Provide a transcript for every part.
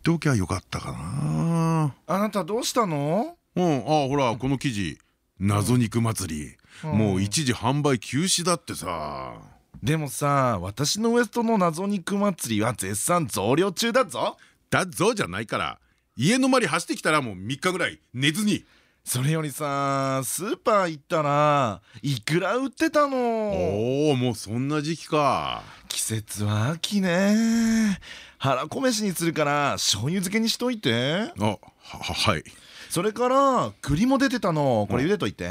っておきゃよかったかな。あなたどうしたの？うん。あほらこの記事。謎肉祭り、もう一時販売休止だってさ。でもさ私のウエストの謎肉祭りは絶賛増量中だぞ。だぞじゃないから。家の周り走ってきたらもう3日ぐらい寝ずにそれよりさスーパー行ったらいくら売ってたの？おおもうそんな時期か。季節は秋ね。腹こ飯にするから醤油漬けにしといて。あははいそれから栗も出てたの。これ茹でといて、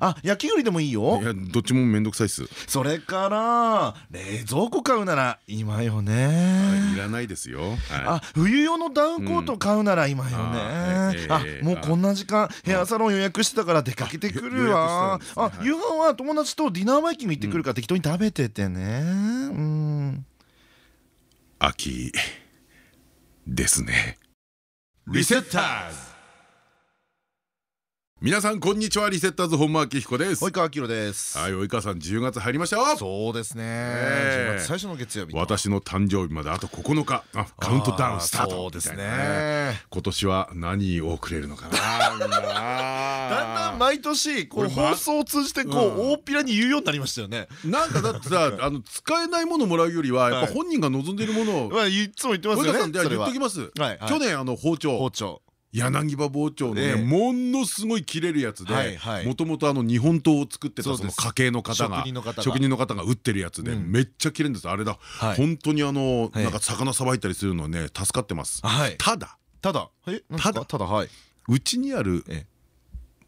あ焼き栗でもいいよ。いやどっちもめんどくさいっす。それから冷蔵庫買うなら今よね。いらないですよ。あ冬用のダウンコート買うなら今よね。あもうこんな時間ヘアサロン予約してたから出かけてくるわ。あ夕飯は友達とディナーバイキング行ってくるから適当に食べててね。うん。秋ですね。リセッターズ皆さんこんにちは。リセッターズ本間明彦です。及川明です。はい及川さん10月入りましたそうですね。10月最初の月曜日私の誕生日まであと9日。あカウントダウンスタート。そうですね。今年は何をくれるのかな。だ。んだん毎年こう放送を通じてこう大っぴらに言うようになりましたよね。なんかだってさ あの使えないものもらうよりはやっぱ本人が望んでいるものを。まあいつも言ってますよね言っときます。去年あの包丁。包丁柳葉包丁のねものすごい切れるやつでもともとあの日本刀を作ってたその家系の方が職人の方が。打ってるやつでめっちゃ切れるんです。あれだ。本当にあのなんか魚さばいたりするのね助かってます。ただただただただはい。うちにある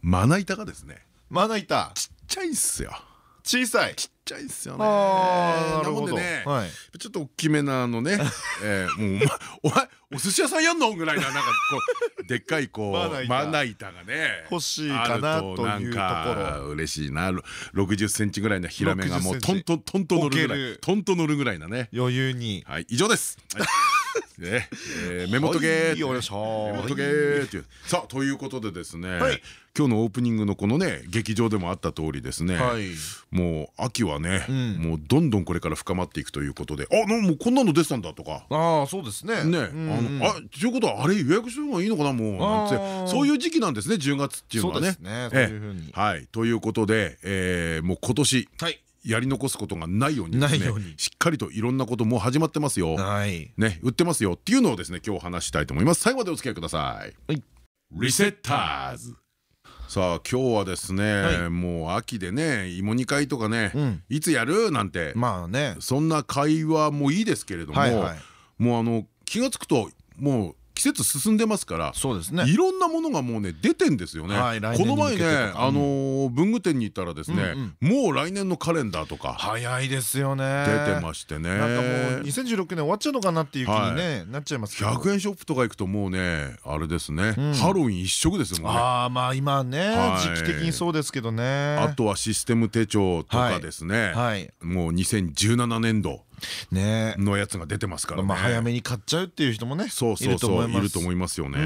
まな板がですねまな板。ちっちゃいっすよ小さい。ちっちゃいっすよね。なのでねちょっと大きめなのね。もうお前お寿司屋さんやんのぐらいななんかこう でっかいこうまな板。がね欲しいかなというと。ころ嬉しいな。60センチぐらいのヒラメがもうトントントンと乗るぐらいトンと乗るぐらいなね。余裕に。はい以上です ね。目元ゲー目元ゲーっていう。さあということでですね今日のオープニングのこのね劇場でもあった通りですねもう秋はねもうどんどんこれから深まっていくということであもうこんなの出てたんだとか。ああそうですね。ね。あのあということはあれ予約するのがいいのかなもうなんて。そういう時期なんですね10月っていうのはね。はい。ということでもう今年やり残すことがないようにですねしっかりといろんなことも始まってますよ。ね売ってますよっていうのをですね今日話したいと思います。最後までお付き合いください。リセッターズ。さあ今日はですねもう秋でね芋煮会とかねいつやる？なんて。まあね。そんな会話もいいですけれどももうあの気が付くともう季節進んでますからそうですね。いろんなものがもうね出てんですよね。この前ねあの文具店に行ったらですねもう来年のカレンダーとか早いですよね。出てましてね。なんかもう2016年終わっちゃうのかなっていう気にねなっちゃいます100円ショップとか行くともうねあれですね。ハロウィン一色ですよね。ああまあ今ね時期的にそうですけどね。あとはシステム手帳とかですね。もう2017年度。ねのやつが出てますからまあ早めに買っちゃうっていう人もねそうそうそういると思います。よね。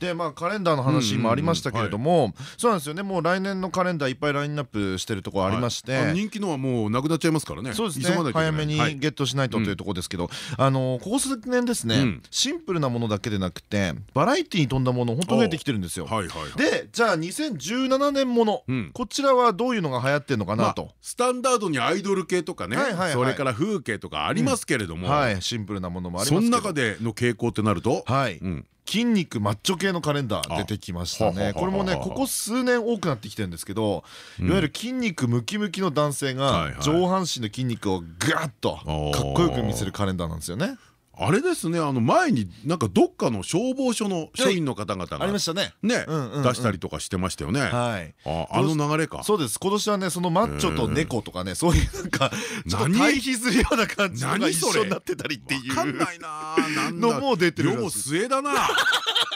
でまあカレンダーの話もありましたけれどもそうなんですよね。もう来年のカレンダーいっぱいラインナップしてるところありまして。人気のはもうなくなっちゃいますからね。そうですね。早めにゲットしないとというところですけど。あのここ数年ですねシンプルなものだけでなくてバラエティーに富んだもの本当増えてきてるんですよ。でじゃあ2017年ものこちらはどういうのが流行ってるのかなと。スタンダードにアイドル系とかね。それから風景とかありますけれどもシンプルなものもありますその中での傾向ってなると？はい。筋肉マッチョ系のカレンダー出てきましたね。これもねここ数年多くなってきてるんですけどいわゆる筋肉ムキムキの男性が上半身の筋肉をガッとかっこよく見せるカレンダーなんですよね。あれですねあの前になんかどっかの消防署の署員の方々がありましたね。ね出したりとかしてましたよね。はい。ああの流れか。そうです。今年はねそのマッチョと猫とかねそういうなんかちょっと対比するような感じが一緒になってたりっていう。分かんないなのも出てる世も末だな。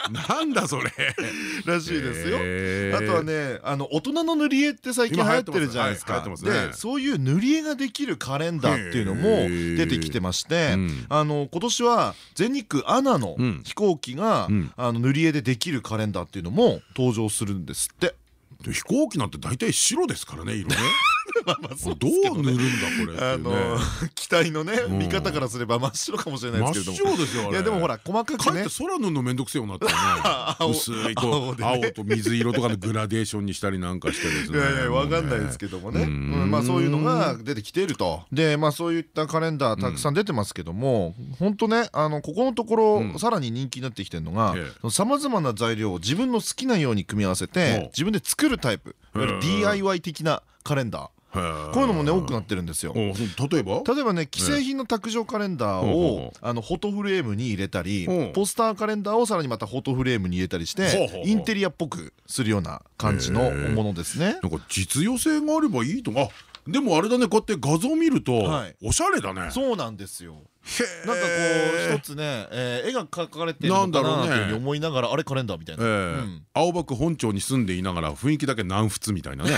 なんだそれ。らしいですよ。あとはねあの大人の塗り絵って最近流行ってるじゃないですか。でそういう塗り絵ができるカレンダーっていうのも出てきてましてあの今年は全日空アナの飛行機があの塗り絵でできるカレンダーっていうのも登場するんですって。飛行機なんて大体白ですからね色ね どう塗るんだこれあの 機体のね見方からすれば真っ白かもしれないですけど真っ白ですよいやでもほら細かくね。空塗るのめんどくせえよなってね。薄いこう青と水色とかのグラデーションにしたりなんかしてですね。いやいやわかんないですけどもね。まあそういうのが出てきていると。でまあそういったカレンダーたくさん出てますけども本当ねあのここのところさらに人気になってきてるのがさまざまな材料を自分の好きなように組み合わせて自分で作るタイプいわゆる DIY 的なカレンダーこういうのもね多くなってるんですよ。例えば？例えばね既製品の卓上カレンダーをあのフォトフレームに入れたりポスターカレンダーをさらにまたフォトフレームに入れたりしてインテリアっぽくするような感じのものですね。なんか実用性があればいいと。かでもあれだねこうやって画像見るとおしゃれだね。そうなんですよ。なんかこう一つね絵が描かれてるのかなって思いながらあれカレンダーみたいな。青葉区本町に住んでいながら雰囲気だけ南仏みたいなね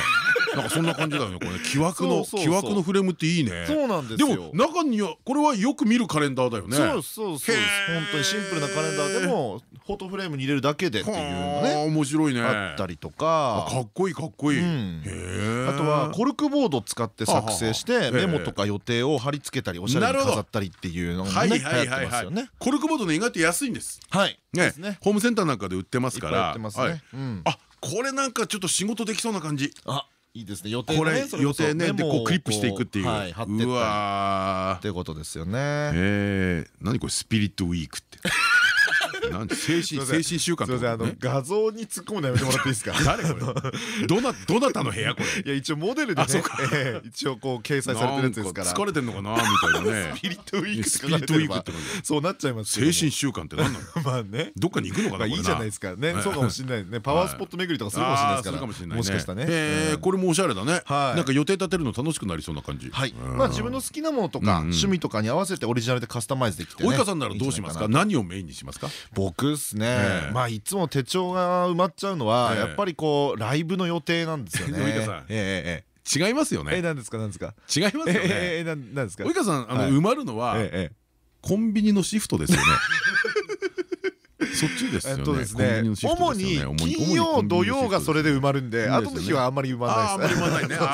なんかそんな感じだよねこれ 木枠の木枠のフレームっていいね。そうなんですでも中にはこれはよく見るカレンダーだよね。そうそうそう本当にシンプルなカレンダーでもフォトフレームに入れるだけでっていうのね面白いね。あったりとか。かっこいいかっこいい。あとはコルクボードを使って作成してメモとか予定を貼り付けたりおしゃれに飾ったりっていうのがね流行ってますよね。コルクボードね意外と安いんです。はい。ね。ホームセンターなんかで売ってますから。あこれなんかちょっと仕事できそうな感じ。あいいですね。予定これ予定ね。でこうクリップしていくっていう。うわってことですよね。え何これ？スピリットウィークってなん精神精神習慣すみません。あの画像に突っ込むのやめてもらっていいですか？誰これ？どなどなたの部屋これ？いや一応モデルでね一応こう掲載されてるやつですから。疲れてんのかなみたいなね。スピリットウィークスピリットウィークってそうなっちゃいます精神習慣って何なの？まあね。どっかに行くのかないいじゃな。いですかね。そうかもしれないね。パワースポット巡りとかするかもしれないですから。もしかしたらね。これもおしゃれだね。なんか予定立てるの楽しくなりそうな感じ。はい。まあ自分の好きなものとか趣味とかに合わせてオリジナルでカスタマイズできて及川さんならどうしますか？何をメインにしますか？僕っすねまあいつも手帳が埋まっちゃうのはやっぱりこうライブの予定なんですよね。違いますよね。え、なんですか、なんですか？違いますよね。え、なんですか。及川さん、あの埋まるのは。コンビニのシフトですよね。そっちですよね。主に金曜土曜がそれで埋まるんで、後の日はあんまり埋まらないです。そ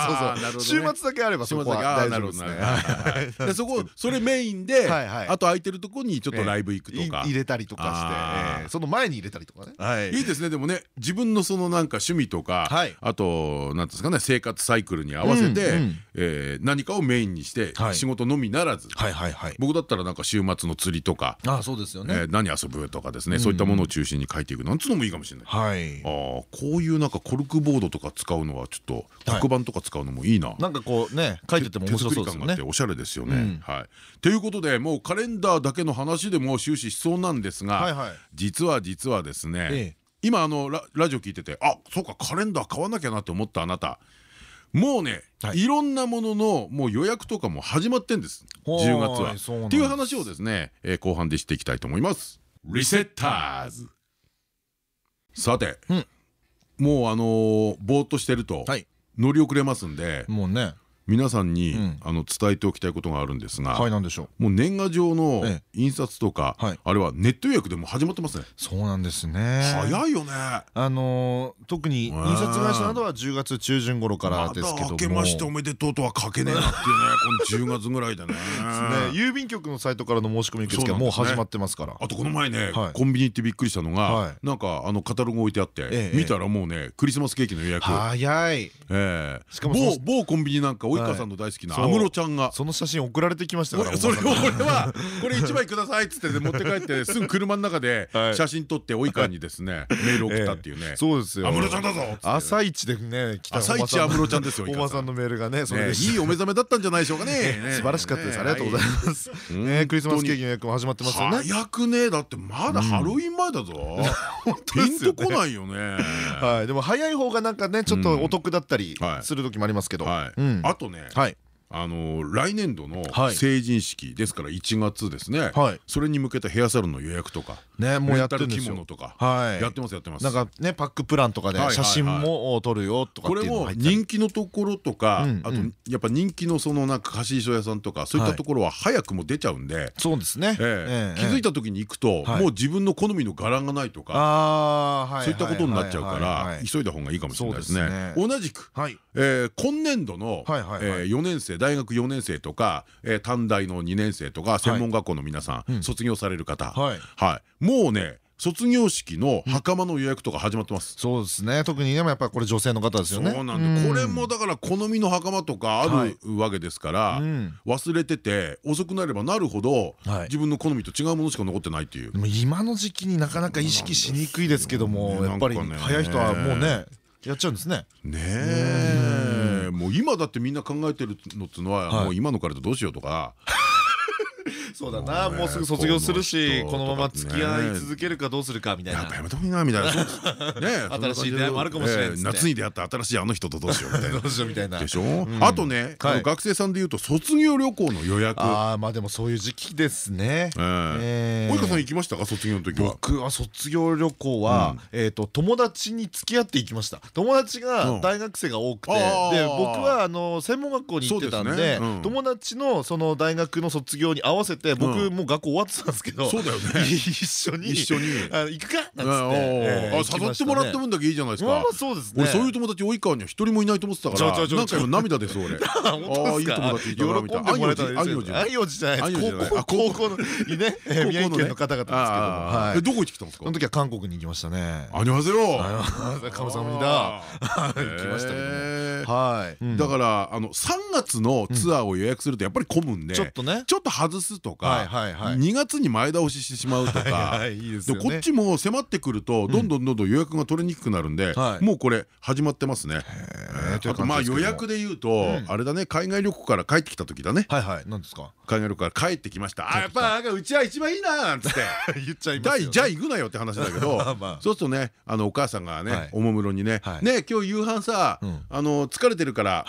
うそう。週末だけあればそこは大丈夫ですね。そこそれメインで、あと空いてるとこにちょっとライブ行くとか。入れたりとかして、その前に入れたりとかね。い。いですね。でもね、自分のそのなんか趣味とか、あとなんですかね、生活サイクルに合わせて何かをメインにして仕事のみならず、僕だったらなんか週末の釣りとか、あ、そうですよね。何遊ぶとかですね。そういったものを中心に書いていくなんつうのもいいかもしれない。はい。ああこういうなんかコルクボードとか使うのはちょっと黒板とか使うのもいいな。なんかこうね書いてても面白そうですね。おしゃれですよね。はい。ということでもうカレンダーだけの話でも終始しそうなんですが、実は実はですね。今あのラジオ聞いててあそうかカレンダー買わなきゃなって思ったあなたもうね、い、ろんなもののもう予約とかも始まってんです10月は。っていう話をですね、えー、後半でしていきたいと思います。リセッターズ。さて、うん、もうあのー、ぼーっとしてると乗り遅れますんでもうね皆さんに、あの伝えておきたいことがあるんですが、はい、なんでしょう？もう年賀状の印刷とか、あれはネット予約でも始まってますね。そうなんですね。早いよね。あの特に印刷会社などは10月中旬頃からですけども。明けましておめでとうとは書けねえなっていうね、この10月ぐらいでね。郵便局のサイトからの申し込み受付はもう始まってますから。あとこの前ね、コンビニ行ってびっくりしたのが、なんかあのカタログ置いてあって、見たらもうねクリスマスケーキの予約。早い。ええしかも某コンビニなんか及川さんの大好きな安室ちゃんが。その写真送られてきましたからそれを俺はこれ1枚くださいっつって持って帰ってすぐ車の中で写真撮って及川にですねメール送ったっていうね。そうですよ。安室ちゃんだぞ朝一でね朝一安室ちゃんですよおばさんのメールがねいいお目覚めだったんじゃないでしょうかね。素晴らしかったです。ありがとうございます。ねクリスマスケーキの予約も始まってますよね。早くねだってまだハロウィン前だぞ。ピンとこないよね。はい。でも早い方がなんかねちょっとお得だったりする時もありますけど。あとねあの来年度の成人式ですから1月ですね。それに向けたヘアサロンの予約とかねもうやってる着物とかやってますやってます。なんかねパックプランとかで写真も撮るよとかこれも人気のところとかあとやっぱ人気のそのなんか貸衣装屋さんとかそういったところは早くも出ちゃうんでそうですね。気づいた時に行くともう自分の好みの柄がないとかそういったことになっちゃうから急いだ方がいいかもしれないですね。同じく今年度の4年生大学4年生とか短大の2年生とか専門学校の皆さん卒業される方はいもうね卒業式の袴の予約とか始まってます。そうですね。特にねやっぱこれ女性の方ですよね。そうなんでこれもだから好みの袴とかあるわけですから忘れてて遅くなればなるほど自分の好みと違うものしか残ってないっていう。今の時期になかなか意識しにくいですけどもやっぱり早い人はもうねやっちゃうんですね。ねえもう今だってみんな考えてるのっつうのはもう今の彼とどうしようとか。そうだな。もうすぐ卒業するしこのまま付き合い続けるかどうするかみたいな。やっぱやめた方がいいなみたいな。ね新しい出会いもあるかもしれない夏に出会った新しいあの人とどうしようみたいな。どうしようみたいな。でしょ？あとね学生さんでいうと卒業旅行の予約。ああまあでもそういう時期ですね。及川さん行きましたか？卒業の時は。僕は卒業旅行はえっと友達に付き合って行きました。友達が大学生が多くて。で僕はあの専門学校に行ってたんで友達のその大学の卒業に合わせて僕もう学校終わってたんですけどそうだよね。一緒に一緒に。行くか？なんつって。誘ってもらった分だけいいじゃないですか。そうですね。俺そういう友達及川には一人もいないと思ってたからなんか今涙です俺。ああいい友達いたなみたいな。愛用寺愛用寺じゃない高校のね。宮城県の方々ですけどどこ行ってきたんですか？その時は韓国に行きましたね。あにわせよカムサムニダ行きましたけどはい。だからあの3月のツアーを予約するとやっぱり混むんでちょっとね。ちょっと外すとか2月に前倒ししてしまうとか こっちも迫ってくるとどんどんどんどん予約が取りにくくなるんでもうこれ始まってますね。あとまあ予約で言うとあれだね海外旅行から帰ってきた時だね。はいはい何ですか？海外旅行から帰ってきました。あやっぱうちは一番いいななんつって。言っちゃいますじゃあ行くなよって話だけど そうするとねあのお母さんがねおもむろにね「ね今日夕飯さあの疲れてるから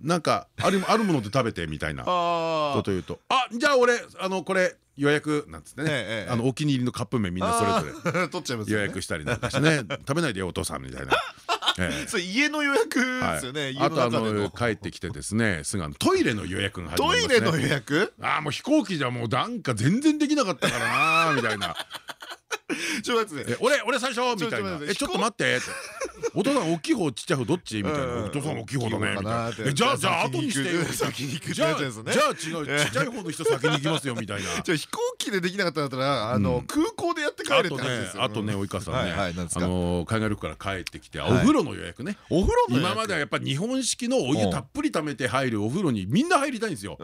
なんかあるあるもので食べて」みたいな。こと言うと「あじゃあ俺あのこれ予約なんつってねあのお気に入りのカップ麺みんなそれぞれ。取っちゃいます予約したりなんかしてね。食べないでよお父さんみたいな。それ家の予約ですよね。あとあの帰ってきてですね、すぐトイレの予約がトイレの予約？ああもう飛行機じゃもうなんか全然できなかったからなみたいな。ちょっと待って。俺俺最初みたいな。えちょっと待って。お父さん大きい方ちっちゃい方どっち？みたいな。お父さん大きい方だね。みたいな。じゃあじゃあ後にして。よ 先に行くじゃあ違う。ちっちゃい方の人先に行きますよみたいな。じゃ飛行機でできなかったんだったらあの空港でやって帰るってあとね及川さんね。あの海外旅行から帰ってきてお風呂の予約ね。お風呂今まではやっぱ日本式のお湯たっぷり溜めて入るお風呂にみんな入りたいんですよ。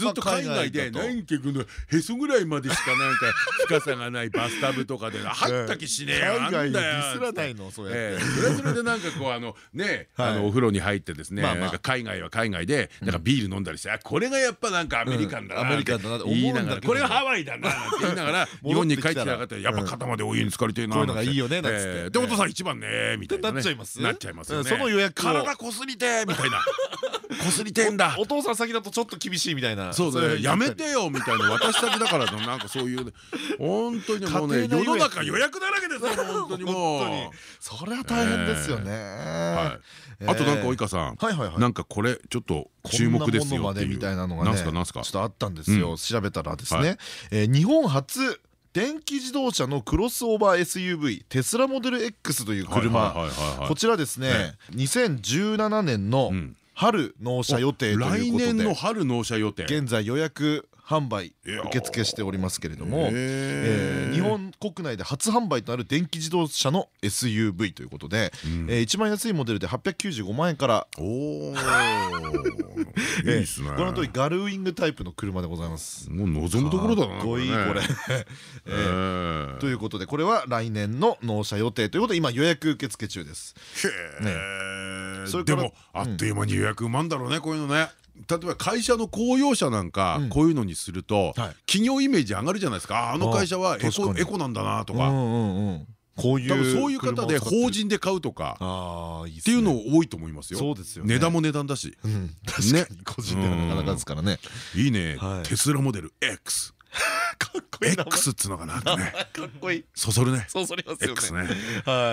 ずっと海外で何結局へそぐらいまでしかなんか深さがないバスタブとかで入った気しねえよ海外ディスらないのそうやって。それそれでなんかこうあのねあのお風呂に入ってですねなんか海外は海外でなんかビール飲んだりしてこれがやっぱなんかアメリカンだなアメリカンだなって言いながらこれがハワイだななんて言いながら 日本に帰ってきたらやっぱ肩までお湯に浸かりてえなこういうのがいいよねなんつって。でお父さん一番ねみたいななっちゃいますなっちゃいます。よねその予約。体こすりてみたいなこすりてんだ。お父さん先だとちょっと厳しいみたいな。そうだやめてよみたいな。私先だからなんかそういう本当にもうね世の中予約だらけですよ 本当に。もう。それは大変ですよね。あとなんか及川さん。なんかこれちょっと注目ですよみたいなのがねちょっとあったんですよ。調べたらですね。日本初電気自動車のクロスオーバー SUV テスラモデル X という車。こちらですね。2017年の春納車予定ということで。来年の春納車予定。現在予約販売受付しておりますけれども。日本国内で初販売となる電気自動車の SUV ということで一番安いモデルで895万円から。おお いいですね。ご覧の通りガルウィングタイプの車でございます。もう望むところだなかっこいいこれ。ということでこれは来年の納車予定ということで今予約受付中です。へえでもあっという間に予約埋まんだろうねこういうのね。例えば会社の公用車なんかこういうのにすると企業イメージ上がるじゃないですか。あの会社はエコエコなんだなとか。こういうそういう方で法人で買うとかっていうの多いと思いますよ。そうですよ値段も値段だし。確かに。個人ではなかなかですからね。いいね。テスラモデル X。かっこいい X っつうのかなかっこいい。そそるね。そそりますよね。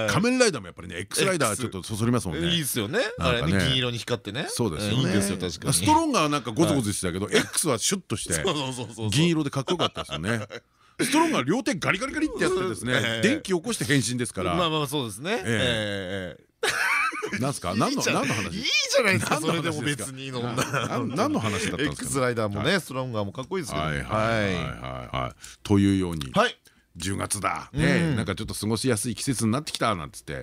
仮面ライダーもやっぱりね X ライダーちょっとそそりますもんね。いいですよね。あれね銀色に光ってね。そうですよね。いいですよ確かに。ストロンガーはなんかゴツゴツしてたけど X はシュッとして銀色でかっこよかったですよね。ストロンガー両手ガリガリガリってやってですね電気起こして変身ですから。まあまあそうですね。ええなんすか？何の何の話？いいじゃないですかそれでも別に飲んだ何の話だったんですか？X ライダーもねストロンガーもかっこいいですよはいはいはいというように10月だ。ね。なんかちょっと過ごしやすい季節になってきたなんつって。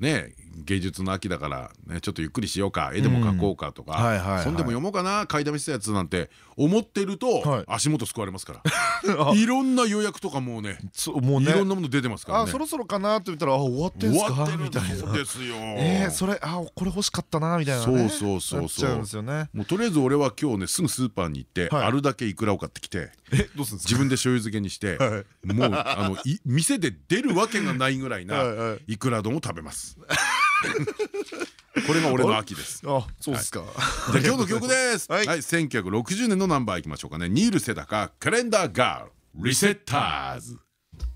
ね。芸術の秋だからねちょっとゆっくりしようか。絵でも描こうかとか。本でも読もうかな。買いだめしたやつなんて思ってると足元救われますから。いろんな予約とかもうねもうね。いろんなもの出てますからあそろそろかなって言ったら終わってんすか？みたいな。そうですよ。えそれあこれ欲しかったなみたいなそうそうそうそう。もうとりあえず俺は今日ねすぐスーパーに行ってあるだけイクラを買ってきて自分で醤油漬けにして もうあの店で出るわけがないぐらいなイクラ丼を食べますこれが俺の秋です。あ、そうですか。じゃ今日の曲です。はい、1960年のナンバーいきましょうかね。ニールセダカカレンダーガールリセッターズ。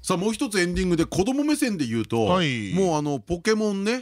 さあもう一つエンディングで子供目線で言うと、もうあのポケモンね、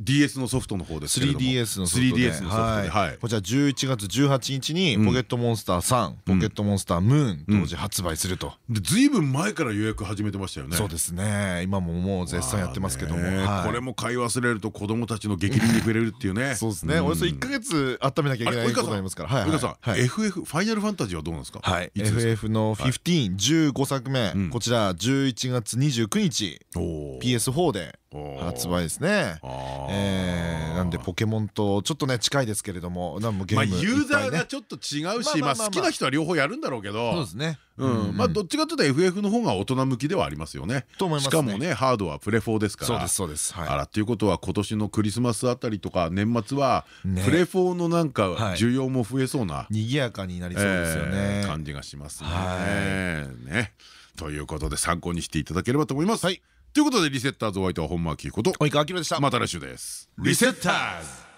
DS のソフトの方ですけれども。3DS のソフトで。3DS のソフトで。はい。こちら11月18日にポケットモンスター3ポケットモンスタームーン当時発売すると。でずいぶん前から予約始めてましたよね。そうですね。今ももう絶賛やってますけども。これも買い忘れると子供たちの激励に触れるっていうね。そうですね。およそ1か月温めなきゃいけないことになりますから。はい及川さん FF ファイナルファンタジーはどうなんですか？はい。FF の1515作目。こちら11月29日。PS4 で発売ですね。えなんでポケモンとちょっとね近いですけれども、なんもゲームユーザーがちょっと違うし、まあ好きな人は両方やるんだろうけど、そうですね。うん、まあどっちかというと FF の方が大人向きではありますよね。と思いますしかもねハードはプレフォーですから。そうですそうです。あらっていうことは今年のクリスマスあたりとか年末はプレフォーのなんか需要も増えそうな賑やかになりそうですよね。感じがしますね。ね。ということで参考にしていただければと思います。はい。ということでリセッターズお相手は本間明子と及川明でしたまた来週ですリセッターズ